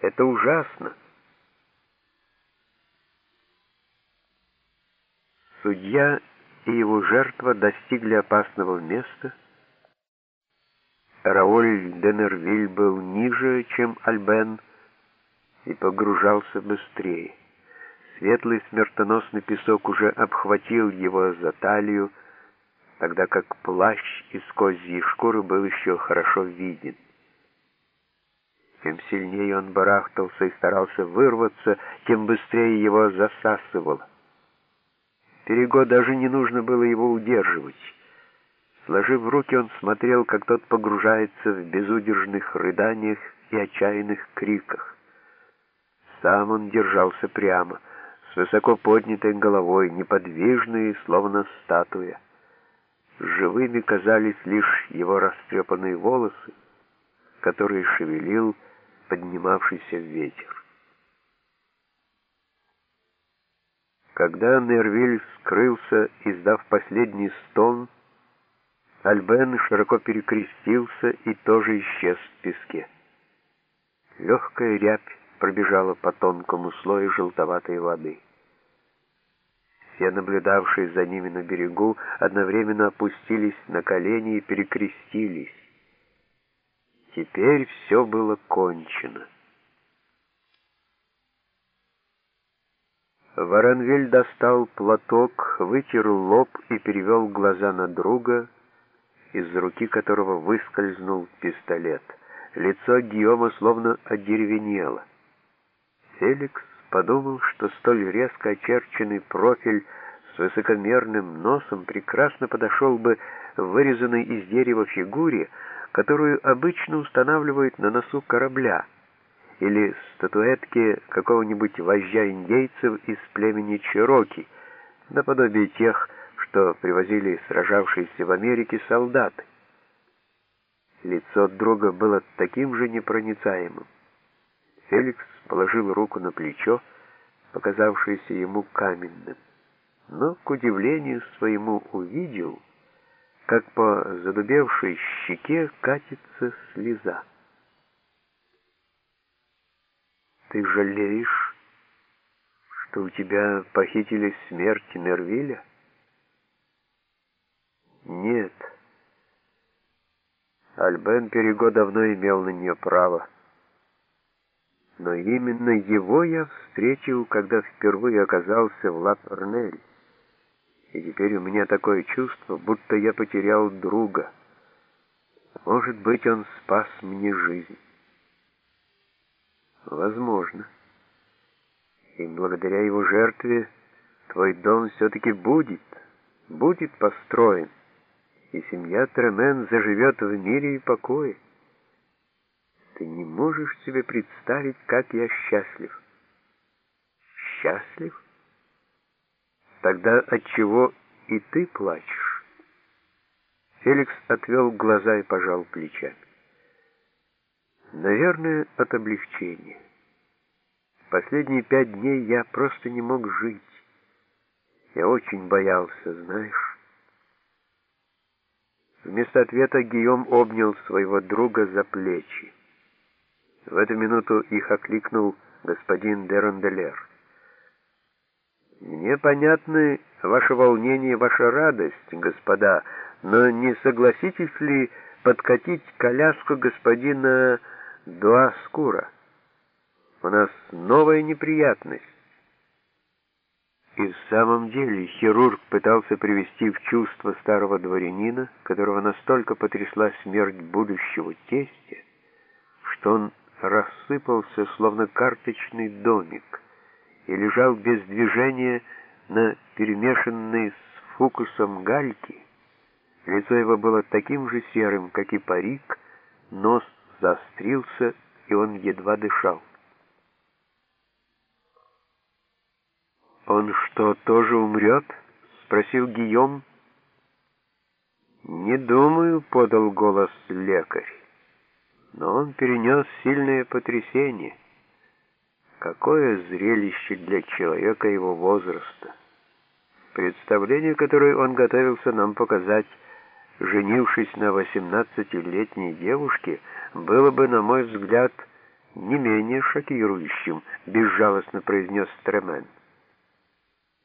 Это ужасно. Судья и его жертва достигли опасного места. Рауль Денервиль был ниже, чем Альбен, и погружался быстрее. Светлый смертоносный песок уже обхватил его за талию, тогда как плащ из козьей шкуры был еще хорошо виден. Чем сильнее он барахтался и старался вырваться, тем быстрее его засасывало. Перего даже не нужно было его удерживать. Сложив руки, он смотрел, как тот погружается в безудержных рыданиях и отчаянных криках. Сам он держался прямо, с высоко поднятой головой, неподвижный, словно статуя. Живыми казались лишь его растрепанные волосы, которые шевелил поднимавшийся ветер. Когда Нервиль скрылся, издав последний стон, Альбен широко перекрестился и тоже исчез в песке. Легкая рябь пробежала по тонкому слою желтоватой воды. Все наблюдавшие за ними на берегу одновременно опустились на колени и перекрестились. Теперь все было кончено. Воронвель достал платок, вытер лоб и перевел глаза на друга, из руки которого выскользнул пистолет. Лицо Гиома словно одеревенело. Феликс подумал, что столь резко очерченный профиль с высокомерным носом прекрасно подошел бы вырезанной из дерева фигуре, которую обычно устанавливают на носу корабля, или статуэтке какого-нибудь вождя индейцев из племени Чероки, наподобие тех, что привозили сражавшиеся в Америке солдаты. Лицо друга было таким же непроницаемым. Феликс положил руку на плечо, показавшееся ему каменным, но, к удивлению своему, увидел, как по задубевшей щеке катится слеза. «Ты жалеешь, что у тебя похитили смерть Нервиля?» «Нет». Альбен Перего давно имел на нее право. Но именно его я встретил, когда впервые оказался в Ла-Корнель. И теперь у меня такое чувство, будто я потерял друга. Может быть, он спас мне жизнь. Возможно. И благодаря его жертве твой дом все-таки будет, будет построен, и семья Тремен заживет в мире и покое. Ты не можешь себе представить, как я счастлив. Счастлив? Тогда от чего и ты плачешь? Феликс отвел глаза и пожал плечами. Наверное, от облегчения. Последние пять дней я просто не мог жить. Я очень боялся, знаешь. Вместо ответа Гийом обнял своего друга за плечи. В эту минуту их окликнул господин Деронделер. «Мне понятны ваше волнение и ваша радость, господа, но не согласитесь ли подкатить коляску господина Дуаскура? У нас новая неприятность». И в самом деле хирург пытался привести в чувство старого дворянина, которого настолько потрясла смерть будущего тестя, что он рассыпался, словно карточный домик, и лежал без движения на перемешанной с фукусом гальки. Лицо его было таким же серым, как и парик, нос заострился, и он едва дышал. «Он что, тоже умрет?» — спросил Гийом. «Не думаю», — подал голос лекарь но он перенес сильное потрясение. Какое зрелище для человека его возраста! Представление, которое он готовился нам показать, женившись на восемнадцатилетней девушке, было бы, на мой взгляд, не менее шокирующим», — безжалостно произнес Тремен.